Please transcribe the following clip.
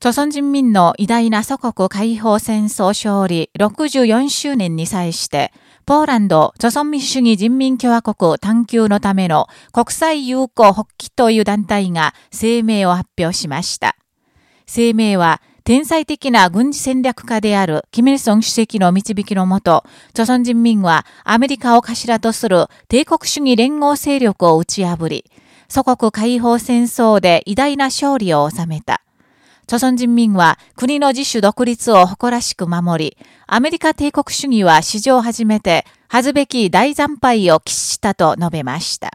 朝鮮人民の偉大な祖国解放戦争勝利64周年に際して、ポーランド、朝鮮民主主義人民共和国探求のための国際友好発起という団体が声明を発表しました。声明は、天才的な軍事戦略家であるキミルソン主席の導きのもと、朝鮮人民はアメリカを頭とする帝国主義連合勢力を打ち破り、祖国解放戦争で偉大な勝利を収めた。朝鮮人民は国の自主独立を誇らしく守り、アメリカ帝国主義は史上初めて恥ずべき大惨敗を喫したと述べました。